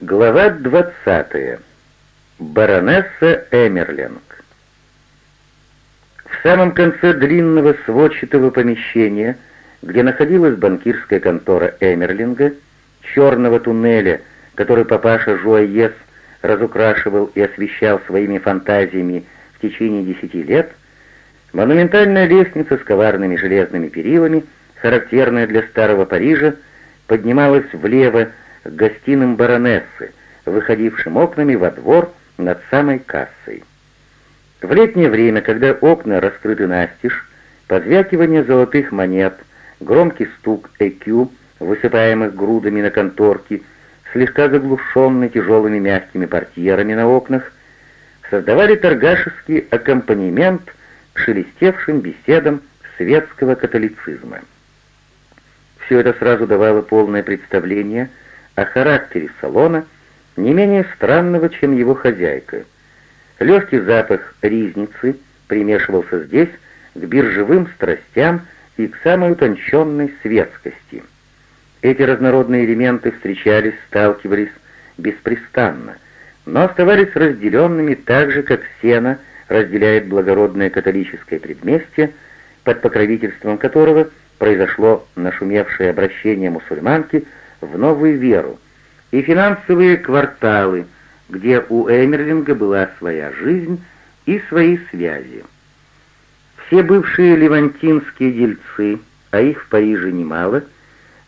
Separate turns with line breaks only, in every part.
Глава 20. Баронесса Эмерлинг. В самом конце длинного сводчатого помещения, где находилась банкирская контора Эмерлинга, черного туннеля, который папаша Жуаес разукрашивал и освещал своими фантазиями в течение десяти лет, монументальная лестница с коварными железными перилами, характерная для старого Парижа, поднималась влево к гостиным баронессы, выходившим окнами во двор над самой кассой. В летнее время, когда окна раскрыты настежь, позвякивание золотых монет, громкий стук ЭКЮ, высыпаемых грудами на конторке, слегка заглушенный тяжелыми мягкими портьерами на окнах, создавали торгашеский аккомпанемент шелестевшим беседам светского католицизма. Все это сразу давало полное представление о характере салона, не менее странного, чем его хозяйка. Легкий запах ризницы примешивался здесь к биржевым страстям и к самой утонченной светскости. Эти разнородные элементы встречались, сталкивались беспрестанно, но оставались разделенными так же, как сено разделяет благородное католическое предместье, под покровительством которого – произошло нашумевшее обращение мусульманки в новую веру, и финансовые кварталы, где у Эмерлинга была своя жизнь и свои связи. Все бывшие левантинские дельцы, а их в Париже немало,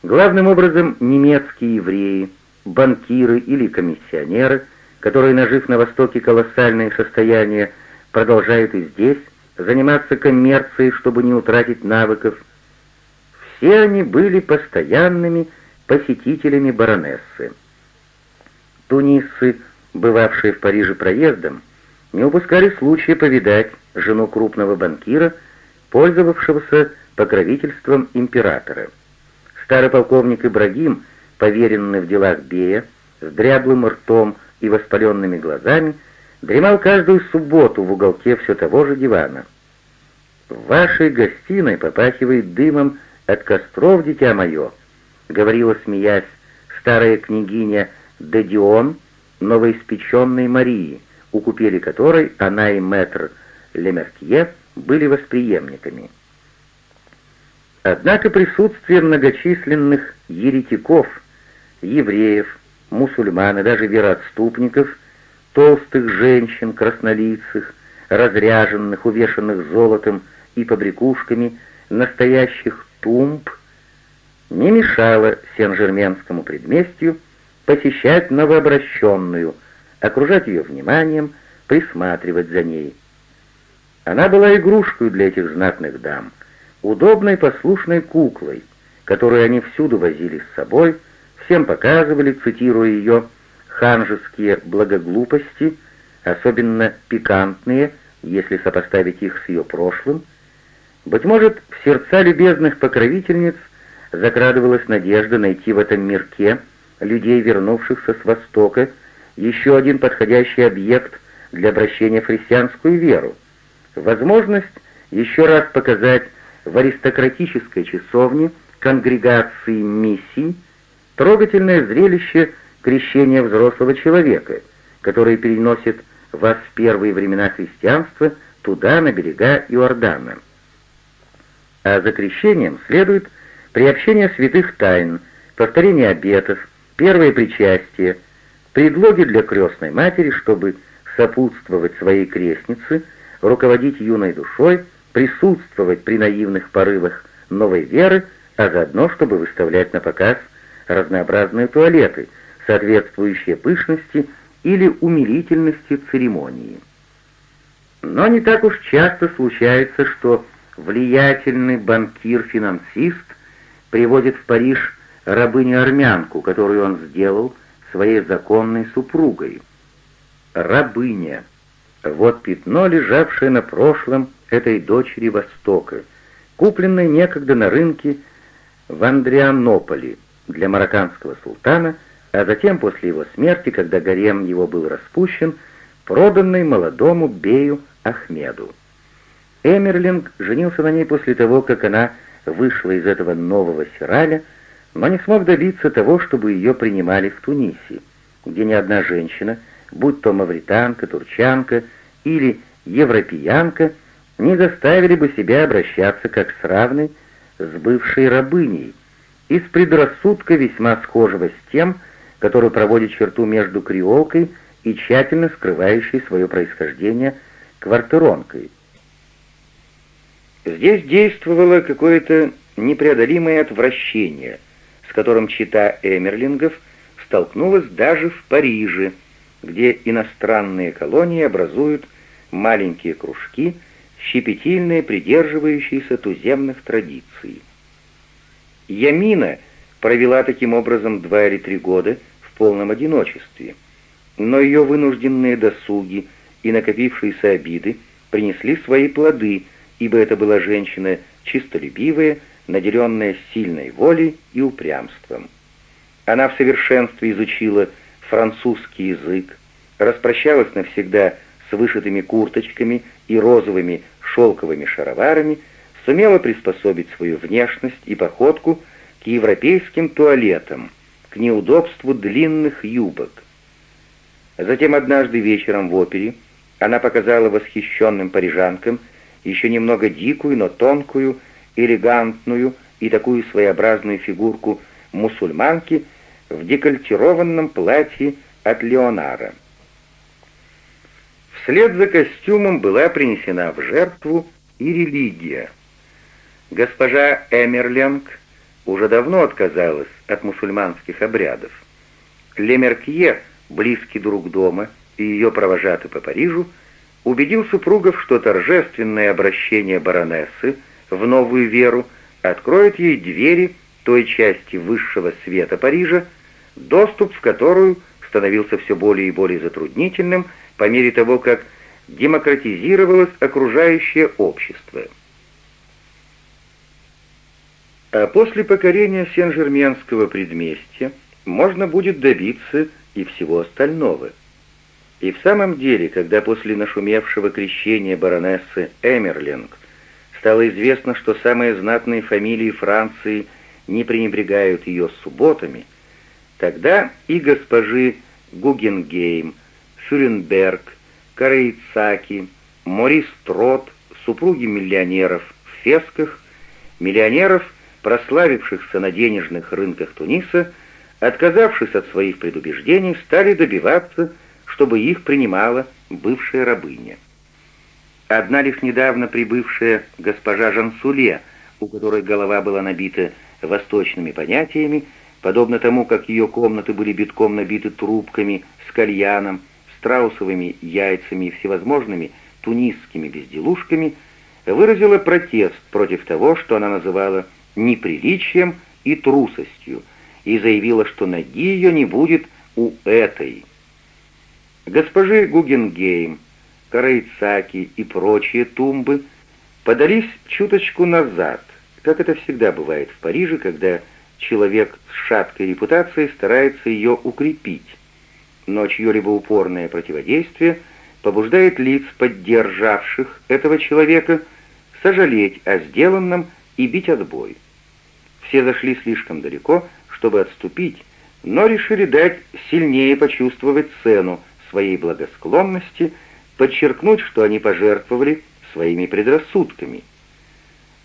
главным образом немецкие евреи, банкиры или комиссионеры, которые, нажив на Востоке колоссальные состояния, продолжают и здесь заниматься коммерцией, чтобы не утратить навыков, все они были постоянными посетителями баронессы. Тунисцы, бывавшие в Париже проездом, не упускали случая повидать жену крупного банкира, пользовавшегося покровительством императора. Старый полковник Ибрагим, поверенный в делах Бея, с дряблым ртом и воспаленными глазами, дремал каждую субботу в уголке все того же дивана. В вашей гостиной попахивает дымом от костров, дитя мое», — говорила, смеясь, старая княгиня Дедион, новоиспеченной Марии, у купели которой она и мэтр Лемеркье были восприемниками. Однако присутствие многочисленных еретиков, евреев, мусульман и даже вероотступников, толстых женщин, краснолицых, разряженных, увешанных золотом и побрякушками, настоящих тумб не мешало Сен-Жерменскому предместью посещать новообращенную, окружать ее вниманием, присматривать за ней. Она была игрушкой для этих знатных дам, удобной послушной куклой, которую они всюду возили с собой, всем показывали, цитируя ее, ханжеские благоглупости, особенно пикантные, если сопоставить их с ее прошлым, быть может, в сердца любезных покровительниц закрадывалась надежда найти в этом мирке людей, вернувшихся с Востока, еще один подходящий объект для обращения в христианскую веру, возможность еще раз показать в аристократической часовне конгрегации миссий трогательное зрелище крещения взрослого человека, который переносит вас в первые времена христианства туда, на берега Иордана. А за крещением следует приобщение святых тайн, повторение обетов, первое причастие, предлоги для крестной матери, чтобы сопутствовать своей крестнице, руководить юной душой, присутствовать при наивных порывах новой веры, а заодно, чтобы выставлять на показ разнообразные туалеты, соответствующие пышности или умилительности церемонии. Но не так уж часто случается, что влиятельный банкир-финансист приводит в Париж рабыню-армянку, которую он сделал своей законной супругой. Рабыня. Вот пятно, лежавшее на прошлом этой дочери Востока, купленной некогда на рынке в Андрианополе для марокканского султана, а затем после его смерти, когда гарем его был распущен, проданной молодому бею Ахмеду. Эмерлинг женился на ней после того, как она вышла из этого нового сираля, но не смог добиться того, чтобы ее принимали в Тунисе. где ни одна женщина, будь то мавританка, турчанка или европеянка, не заставили бы себя обращаться как с равной с бывшей рабыней, из предрассудка весьма схожего с тем, который проводит черту между креолкой и тщательно скрывающей свое происхождение квартиронкой. Здесь действовало какое-то непреодолимое отвращение, с которым чита Эмерлингов столкнулась даже в Париже, где иностранные колонии образуют маленькие кружки, щепетильные, придерживающиеся туземных традиций. Ямина провела таким образом два или три года в полном одиночестве, но ее вынужденные досуги и накопившиеся обиды принесли свои плоды, ибо это была женщина чистолюбивая, наделенная сильной волей и упрямством. Она в совершенстве изучила французский язык, распрощалась навсегда с вышитыми курточками и розовыми шелковыми шароварами, сумела приспособить свою внешность и походку к европейским туалетам, к неудобству длинных юбок. Затем однажды вечером в опере она показала восхищенным парижанкам еще немного дикую, но тонкую, элегантную и такую своеобразную фигурку мусульманки в декольтированном платье от Леонара. Вслед за костюмом была принесена в жертву и религия. Госпожа Эмерленг уже давно отказалась от мусульманских обрядов. Лемеркье, близкий друг дома и ее провожатый по Парижу, убедил супругов, что торжественное обращение баронессы в новую веру откроет ей двери той части высшего света Парижа, доступ в которую становился все более и более затруднительным по мере того, как демократизировалось окружающее общество. А после покорения Сен-Жерменского предместья можно будет добиться и всего остального. И в самом деле, когда после нашумевшего крещения баронессы Эмерлинг стало известно, что самые знатные фамилии Франции не пренебрегают ее субботами, тогда и госпожи Гугенгейм, Фюренберг, Карейцаки, Морис Трот, супруги миллионеров в Фесках, миллионеров, прославившихся на денежных рынках Туниса, отказавшись от своих предубеждений, стали добиваться, чтобы их принимала бывшая рабыня. Одна лишь недавно прибывшая госпожа Жансуле, у которой голова была набита восточными понятиями, подобно тому, как ее комнаты были битком набиты трубками с кальяном, страусовыми яйцами и всевозможными тунисскими безделушками, выразила протест против того, что она называла неприличием и трусостью, и заявила, что ноги ее не будет у этой. Госпожи Гугенгейм, Карайцаки и прочие тумбы подались чуточку назад, как это всегда бывает в Париже, когда человек с шаткой репутацией старается ее укрепить но чье-либо упорное противодействие побуждает лиц, поддержавших этого человека, сожалеть о сделанном и бить отбой. Все зашли слишком далеко, чтобы отступить, но решили дать сильнее почувствовать цену своей благосклонности, подчеркнуть, что они пожертвовали своими предрассудками.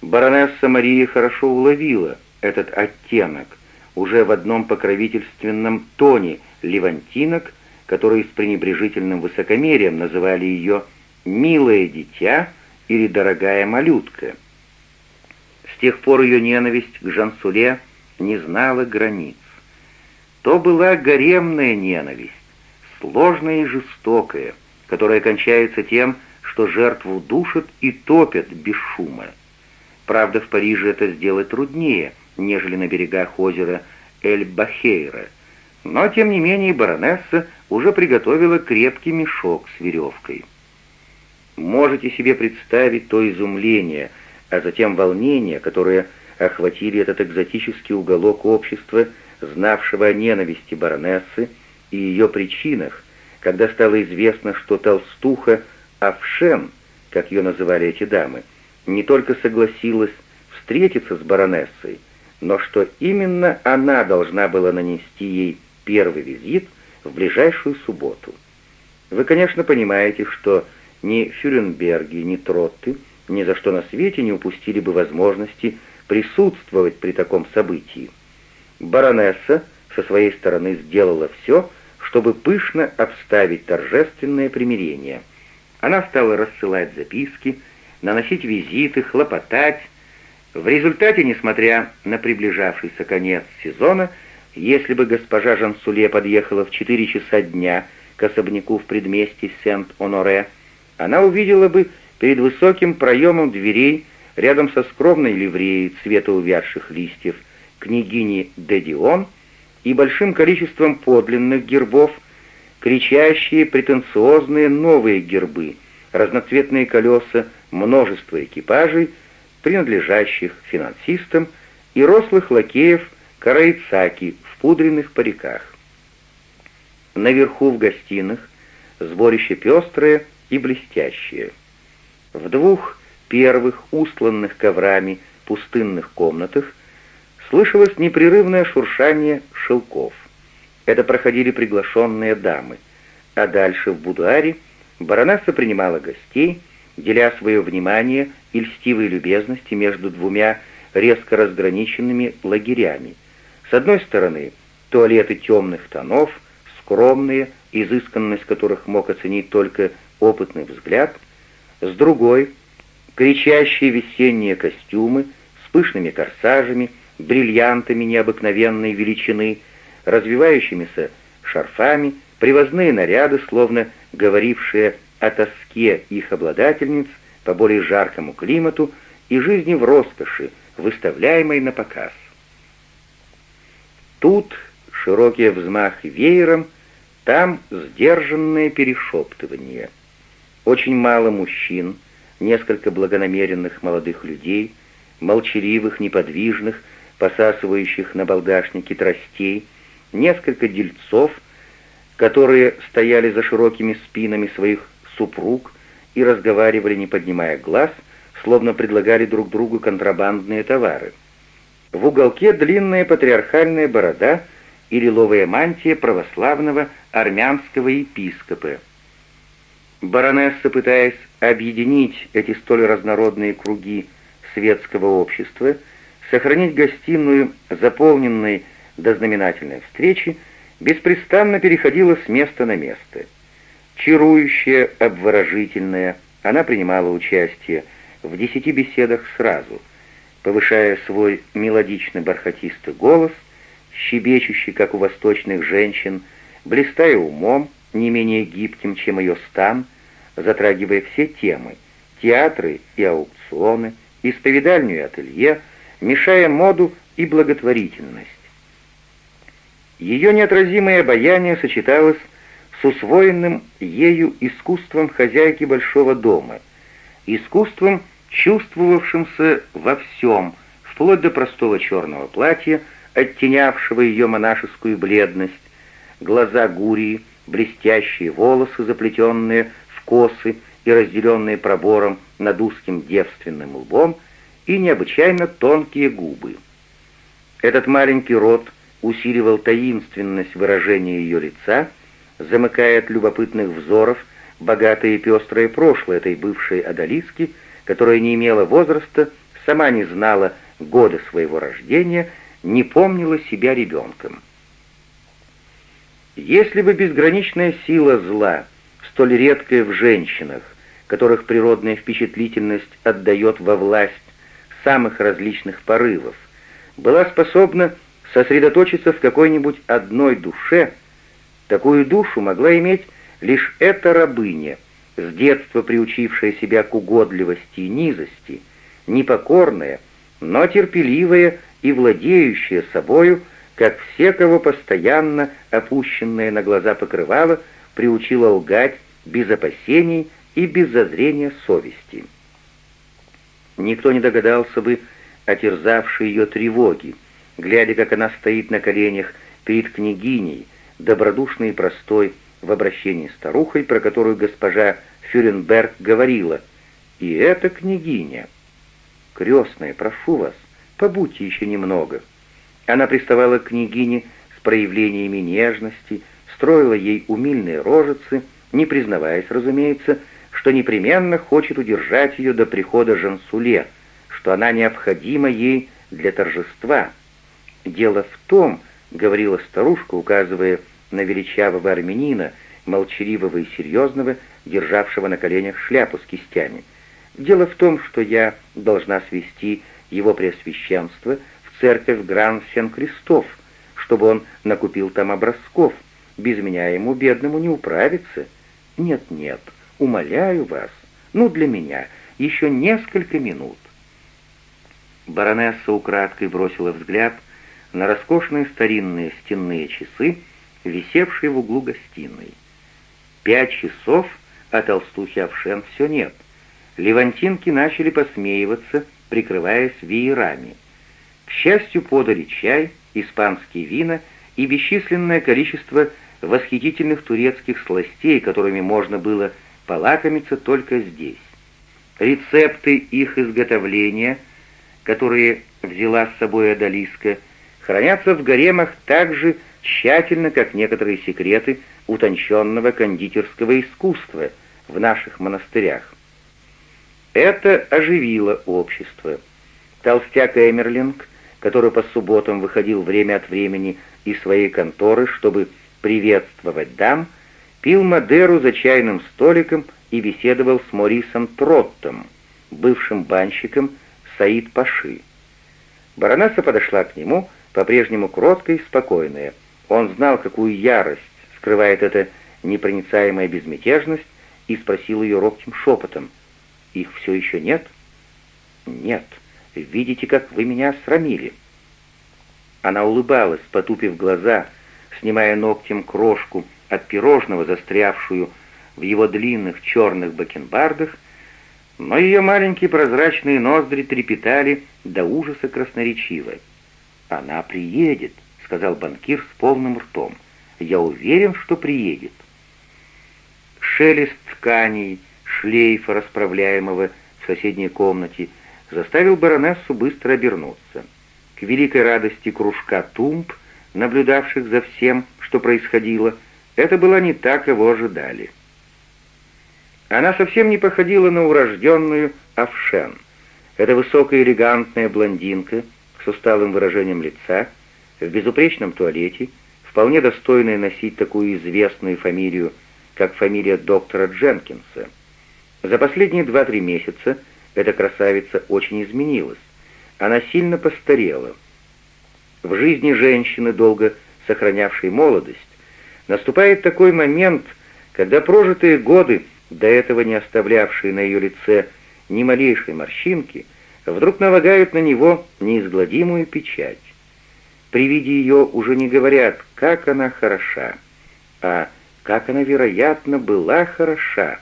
Баронесса Мария хорошо уловила этот оттенок уже в одном покровительственном тоне – левантинок, которые с пренебрежительным высокомерием называли ее «милое дитя» или «дорогая малютка». С тех пор ее ненависть к Жансуле не знала границ. То была гаремная ненависть, сложная и жестокая, которая кончается тем, что жертву душат и топят без шума. Правда, в Париже это сделать труднее, нежели на берегах озера Эль-Бахейра — но, тем не менее, баронесса уже приготовила крепкий мешок с веревкой. Можете себе представить то изумление, а затем волнение, которое охватили этот экзотический уголок общества, знавшего о ненависти баронессы и ее причинах, когда стало известно, что толстуха Авшен, как ее называли эти дамы, не только согласилась встретиться с баронессой, но что именно она должна была нанести ей первый визит в ближайшую субботу. Вы, конечно, понимаете, что ни Фюренберги, ни Тротты ни за что на свете не упустили бы возможности присутствовать при таком событии. Баронесса со своей стороны сделала все, чтобы пышно обставить торжественное примирение. Она стала рассылать записки, наносить визиты, хлопотать. В результате, несмотря на приближавшийся конец сезона, если бы госпожа Жансуле подъехала в 4 часа дня к особняку в предместье Сент-Оноре, она увидела бы перед высоким проемом дверей, рядом со скромной ливреей цвета увядших листьев, княгини Дедион и большим количеством подлинных гербов, кричащие претенциозные новые гербы, разноцветные колеса, множество экипажей, принадлежащих финансистам, и рослых лакеев караицаки в пудренных париках. Наверху в гостиных сборище пестрое и блестящее. В двух первых устланных коврами пустынных комнатах слышалось непрерывное шуршание шелков. Это проходили приглашенные дамы, а дальше в будуаре баронесса принимала гостей, деля свое внимание и льстивые любезности между двумя резко разграниченными лагерями. С одной стороны, туалеты темных тонов, скромные, изысканность которых мог оценить только опытный взгляд, с другой — кричащие весенние костюмы с пышными корсажами, бриллиантами необыкновенной величины, развивающимися шарфами, привозные наряды, словно говорившие о тоске их обладательниц по более жаркому климату и жизни в роскоши, выставляемой на показ. Тут широкий взмах веером, там сдержанное перешептывание. Очень мало мужчин, несколько благонамеренных молодых людей, молчаливых, неподвижных, посасывающих на балдашнике тростей, несколько дельцов, которые стояли за широкими спинами своих супруг и разговаривали, не поднимая глаз, словно предлагали друг другу контрабандные товары. В уголке длинная патриархальная борода и лиловая мантия православного армянского епископа. Баронесса, пытаясь объединить эти столь разнородные круги светского общества, сохранить гостиную, заполненной до знаменательной встречи, беспрестанно переходила с места на место. Чарующая, обворожительная, она принимала участие в десяти беседах сразу, повышая свой мелодичный бархатистый голос, щебечущий, как у восточных женщин, блистая умом, не менее гибким, чем ее стан, затрагивая все темы — театры и аукционы, исповедальню и ателье, мешая моду и благотворительность. Ее неотразимое обаяние сочеталось с усвоенным ею искусством хозяйки большого дома, искусством, чувствовавшимся во всем, вплоть до простого черного платья, оттенявшего ее монашескую бледность, глаза гурии, блестящие волосы, заплетенные в косы и разделенные пробором над узким девственным лбом — и необычайно тонкие губы. Этот маленький рот усиливал таинственность выражения ее лица, замыкая от любопытных взоров богатое и пестрое прошлое этой бывшей одолиски, которая не имела возраста, сама не знала года своего рождения, не помнила себя ребенком. Если бы безграничная сила зла, столь редкая в женщинах, которых природная впечатлительность отдает во власть самых различных порывов, была способна сосредоточиться в какой-нибудь одной душе, такую душу могла иметь лишь эта рабыня, с детства приучившая себя к угодливости и низости, непокорная, но терпеливая и владеющая собою, как все, кого постоянно опущенное на глаза покрывало, приучила лгать без опасений и без зазрения совести. Никто не догадался бы о терзавшей ее тревоги, глядя, как она стоит на коленях перед княгиней, добродушной и простой в обращении старухой, про которую госпожа Фюренберг говорила. «И эта княгиня!» «Крестная, прошу вас, побудьте еще немного». Она приставала к княгине с проявлениями нежности, строила ей умильные рожицы, не признаваясь, разумеется, что непременно хочет удержать ее до прихода Жансуле, что она необходима ей для торжества. «Дело в том», — говорила старушка, указывая на величавого армянина, молчаливого и серьезного, державшего на коленях шляпу с кистями. «Дело в том, что я должна свести его преосвященство в церковь Гран-Сен-Кристоф, чтобы он накупил там образков. Без меня ему, бедному, не управиться. Нет-нет, умоляю вас, ну для меня, еще несколько минут». Баронесса украдкой бросила взгляд на роскошные старинные стенные часы, висевшие в углу гостиной. Пять часов, а толстухи Овшен все нет. Левантинки начали посмеиваться, прикрываясь веерами. К счастью, подали чай, испанские вина и бесчисленное количество восхитительных турецких сластей, которыми можно было полакомиться только здесь. Рецепты их изготовления, которые взяла с собой Адалиска, хранятся в гаремах так же тщательно, как некоторые секреты утонченного кондитерского искусства в наших монастырях. Это оживило общество. Толстяк Эмерлинг, который по субботам выходил время от времени из своей конторы, чтобы приветствовать дам, пил Мадеру за чайным столиком и беседовал с Морисом Троттом, бывшим банщиком Саид Паши. Баронесса подошла к нему, по-прежнему кроткая и спокойная. Он знал, какую ярость скрывает эта непроницаемая безмятежность, и спросил ее робким шепотом. «Их все еще нет?» «Нет. Видите, как вы меня срамили?» Она улыбалась, потупив глаза, снимая ногтем крошку от пирожного, застрявшую в его длинных черных бакенбардах, но ее маленькие прозрачные ноздри трепетали до ужаса красноречиво. «Она приедет», — сказал банкир с полным ртом. «Я уверен, что приедет». Шелест тканей, шлейфа, расправляемого в соседней комнате, заставил баронессу быстро обернуться. К великой радости кружка тумб, наблюдавших за всем, что происходило, это была не так, его ожидали. Она совсем не походила на урожденную Авшен. Эта высокая элегантная блондинка — с усталым выражением лица, в безупречном туалете, вполне достойная носить такую известную фамилию, как фамилия доктора Дженкинса. За последние два-три месяца эта красавица очень изменилась. Она сильно постарела. В жизни женщины, долго сохранявшей молодость, наступает такой момент, когда прожитые годы, до этого не оставлявшие на ее лице ни малейшей морщинки, вдруг налагают на него неизгладимую печать. При виде ее уже не говорят, как она хороша, а как она, вероятно, была хороша.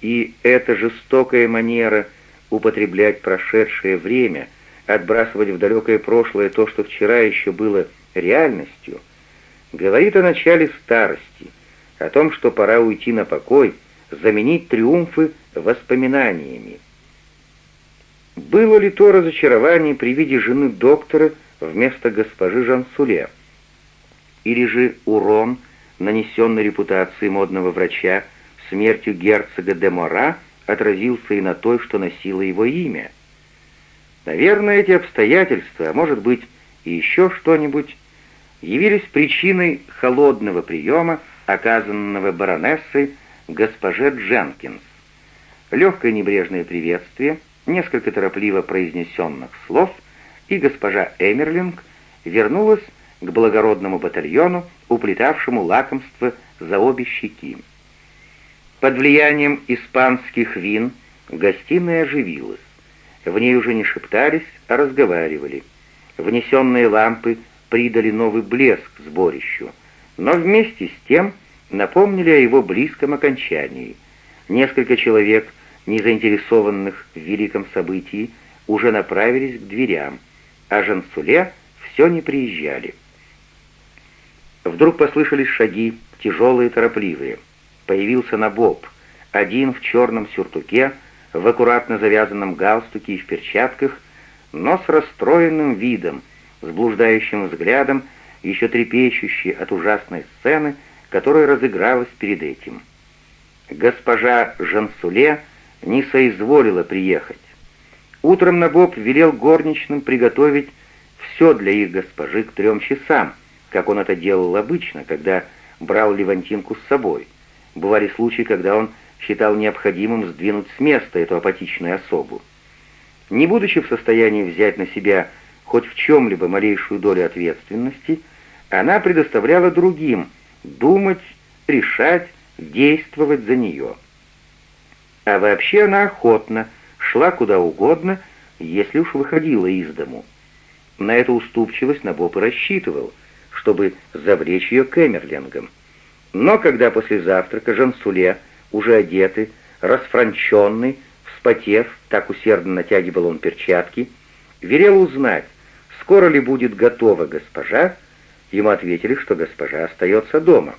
И эта жестокая манера употреблять прошедшее время, отбрасывать в далекое прошлое то, что вчера еще было реальностью, говорит о начале старости, о том, что пора уйти на покой, заменить триумфы воспоминаниями. Было ли то разочарование при виде жены доктора вместо госпожи Жансуле? Или же урон, нанесенный репутации модного врача смертью герцога де Мора, отразился и на той, что носило его имя? Наверное, эти обстоятельства, а может быть и еще что-нибудь, явились причиной холодного приема, оказанного баронессой госпоже Дженкинс. Легкое небрежное приветствие — несколько торопливо произнесенных слов, и госпожа Эмерлинг вернулась к благородному батальону, уплетавшему лакомство за обе щеки. Под влиянием испанских вин гостиная оживилась. В ней уже не шептались, а разговаривали. Внесенные лампы придали новый блеск сборищу, но вместе с тем напомнили о его близком окончании. Несколько человек не заинтересованных в великом событии, уже направились к дверям, а Жансуле все не приезжали. Вдруг послышались шаги, тяжелые торопливые. Появился Набоб, один в черном сюртуке, в аккуратно завязанном галстуке и в перчатках, но с расстроенным видом, с блуждающим взглядом, еще трепещущий от ужасной сцены, которая разыгралась перед этим. Госпожа Жансуле не соизволила приехать. Утром Набоб велел горничным приготовить все для их госпожи к трем часам, как он это делал обычно, когда брал Левантинку с собой. Бывали случаи, когда он считал необходимым сдвинуть с места эту апатичную особу. Не будучи в состоянии взять на себя хоть в чем-либо малейшую долю ответственности, она предоставляла другим думать, решать, действовать за нее. А вообще она охотно шла куда угодно, если уж выходила из дому. На эту уступчивость Набоб и рассчитывал, чтобы завлечь ее Кэмерлингом. Но когда после завтрака Жансуле, уже одетый, расфранченный, вспотев, так усердно натягивал он перчатки, велел узнать, скоро ли будет готова госпожа, ему ответили, что госпожа остается дома.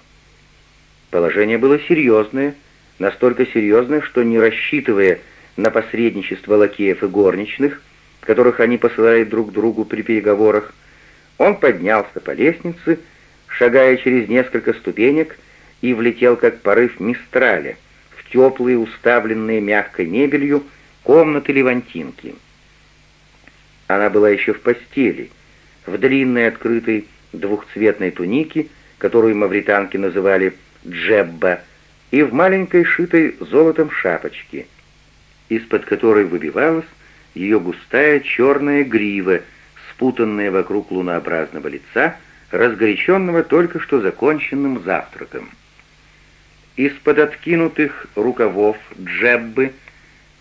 Положение было серьезное, настолько серьезное, что не рассчитывая на посредничество лакеев и горничных, которых они посылают друг другу при переговорах, он поднялся по лестнице, шагая через несколько ступенек, и влетел, как порыв мистраля, в теплые, уставленные мягкой мебелью, комнаты Левантинки. Она была еще в постели, в длинной открытой двухцветной тунике, которую мавританки называли «джебба», и в маленькой шитой золотом шапочке, из-под которой выбивалась ее густая черная грива, спутанная вокруг лунообразного лица, разгоряченного только что законченным завтраком. Из-под откинутых рукавов джеббы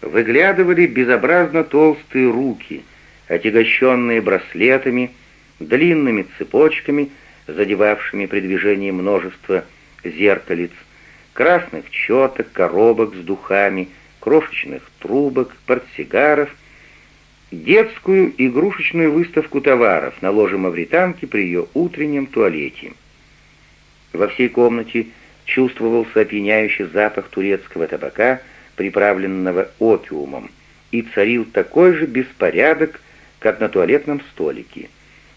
выглядывали безобразно толстые руки, отягощенные браслетами, длинными цепочками, задевавшими при движении множество зеркалиц, красных четок, коробок с духами, крошечных трубок, портсигаров, детскую игрушечную выставку товаров на ложе мавританки при ее утреннем туалете. Во всей комнате чувствовался опьяняющий запах турецкого табака, приправленного опиумом, и царил такой же беспорядок, как на туалетном столике.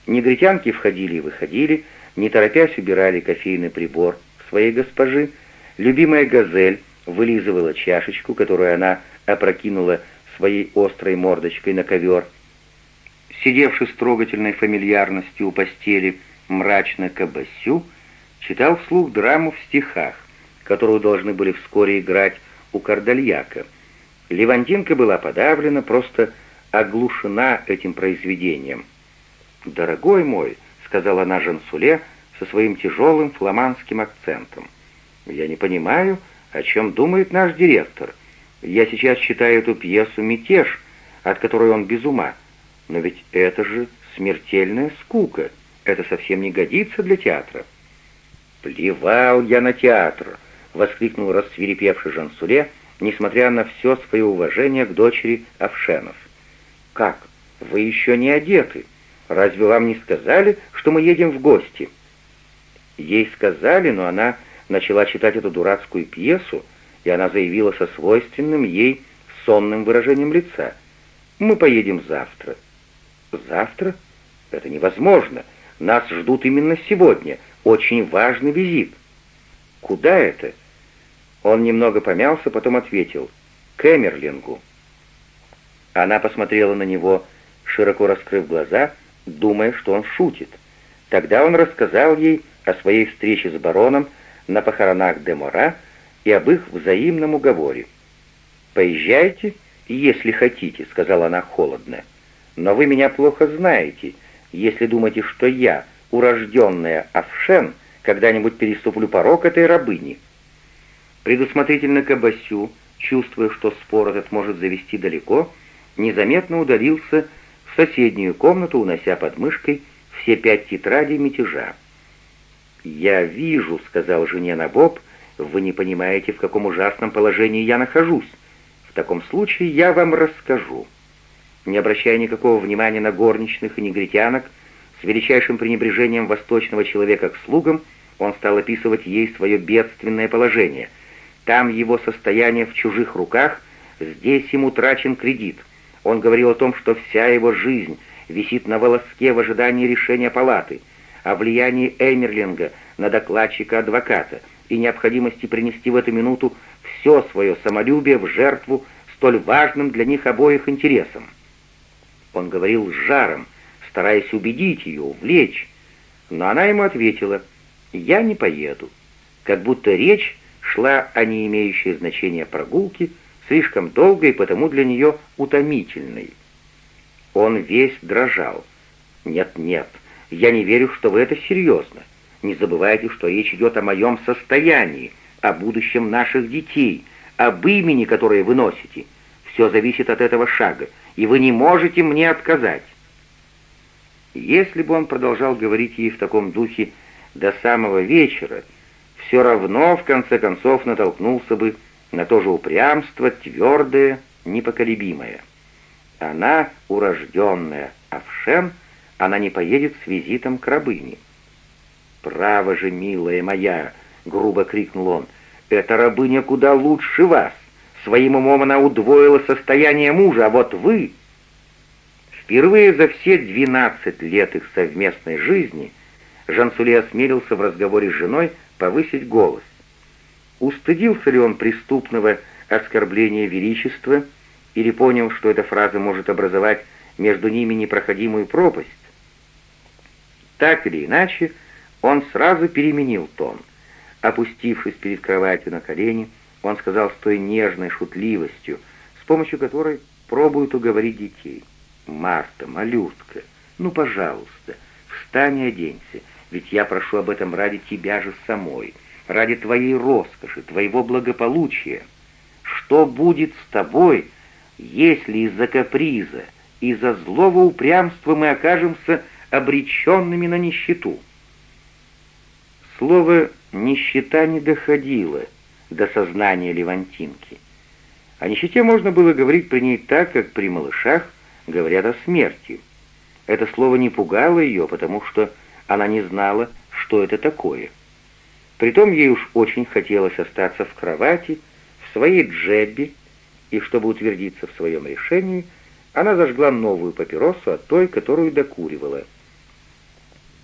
Негритянки входили и выходили, не торопясь убирали кофейный прибор своей госпожи, любимая газель вылизывала чашечку, которую она опрокинула своей острой мордочкой на ковер. Сидевший с трогательной фамильярностью у постели мрачно Кабасю, читал вслух драму в стихах, которую должны были вскоре играть у Кардальяка. Левантинка была подавлена, просто оглушена этим произведением. «Дорогой мой», — сказала она Жансуле со своим тяжелым фламандским акцентом, — «я не понимаю, о чем думает наш директор. Я сейчас читаю эту пьесу «Мятеж», от которой он без ума. Но ведь это же смертельная скука. Это совсем не годится для театра. «Плевал я на театр!» — воскликнул рассвирепевший Жансуле, несмотря на все свое уважение к дочери Овшенов. «Как? Вы еще не одеты. Разве вам не сказали, что мы едем в гости?» Ей сказали, но она начала читать эту дурацкую пьесу, и она заявила со свойственным ей сонным выражением лица. «Мы поедем завтра». «Завтра? Это невозможно. Нас ждут именно сегодня. Очень важный визит». «Куда это?» Он немного помялся, потом ответил. «К Эмерлингу». Она посмотрела на него, широко раскрыв глаза, думая, что он шутит. Тогда он рассказал ей о своей встрече с бароном на похоронах Демора и об их взаимном уговоре. «Поезжайте, если хотите», — сказала она холодно. «Но вы меня плохо знаете, если думаете, что я, урожденная Авшен, когда-нибудь переступлю порог этой рабыни». Предусмотрительно Кабасю, чувствуя, что спор этот может завести далеко, незаметно удалился в соседнюю комнату, унося под мышкой все пять тетрадей мятежа. «Я вижу», — сказал жене Набоб, — «вы не понимаете, в каком ужасном положении я нахожусь. В таком случае я вам расскажу». Не обращая никакого внимания на горничных и негритянок, с величайшим пренебрежением восточного человека к слугам, он стал описывать ей свое бедственное положение. Там его состояние в чужих руках, здесь ему трачен кредит. Он говорил о том, что вся его жизнь висит на волоске в ожидании решения палаты — о влиянии Эмерлинга на докладчика-адвоката и необходимости принести в эту минуту все свое самолюбие в жертву столь важным для них обоих интересам. Он говорил с жаром, стараясь убедить ее, увлечь, но она ему ответила «Я не поеду», как будто речь шла о не имеющей значения прогулке, слишком долгой и потому для нее утомительной. Он весь дрожал. «Нет, нет, я не верю, что вы это серьезно. Не забывайте, что речь идет о моем состоянии, о будущем наших детей, об имени, которое вы носите. Все зависит от этого шага, и вы не можете мне отказать». Если бы он продолжал говорить ей в таком духе до самого вечера, все равно, в конце концов, натолкнулся бы на то же упрямство, твердое, непоколебимое. Она урожденная, а в Шен она не поедет с визитом к рабыне. «Право же, милая моя!» — грубо крикнул он. «Эта рабыня куда лучше вас! Своим умом она удвоила состояние мужа, а вот вы...» Впервые за все двенадцать лет их совместной жизни Жансуле осмелился в разговоре с женой повысить голос. Устыдился ли он преступного оскорбления величества или понял, что эта фраза может образовать между ними непроходимую пропасть? Так или иначе, он сразу переменил тон. Опустившись перед кроватью на колени, он сказал с той нежной шутливостью, с помощью которой пробуют уговорить детей. «Марта, малютка, ну, пожалуйста, встань и оденься, ведь я прошу об этом ради тебя же самой, ради твоей роскоши, твоего благополучия. Что будет с тобой, если из-за каприза, из-за злого упрямства мы окажемся обреченными на нищету?» Слово «нищета» не доходило до сознания Левантинки. О нищете можно было говорить при ней так, как при малышах говорят о смерти. Это слово не пугало ее, потому что она не знала, что это такое. Притом ей уж очень хотелось остаться в кровати, в своей джеббе, и чтобы утвердиться в своем решении, она зажгла новую папиросу от той, которую докуривала —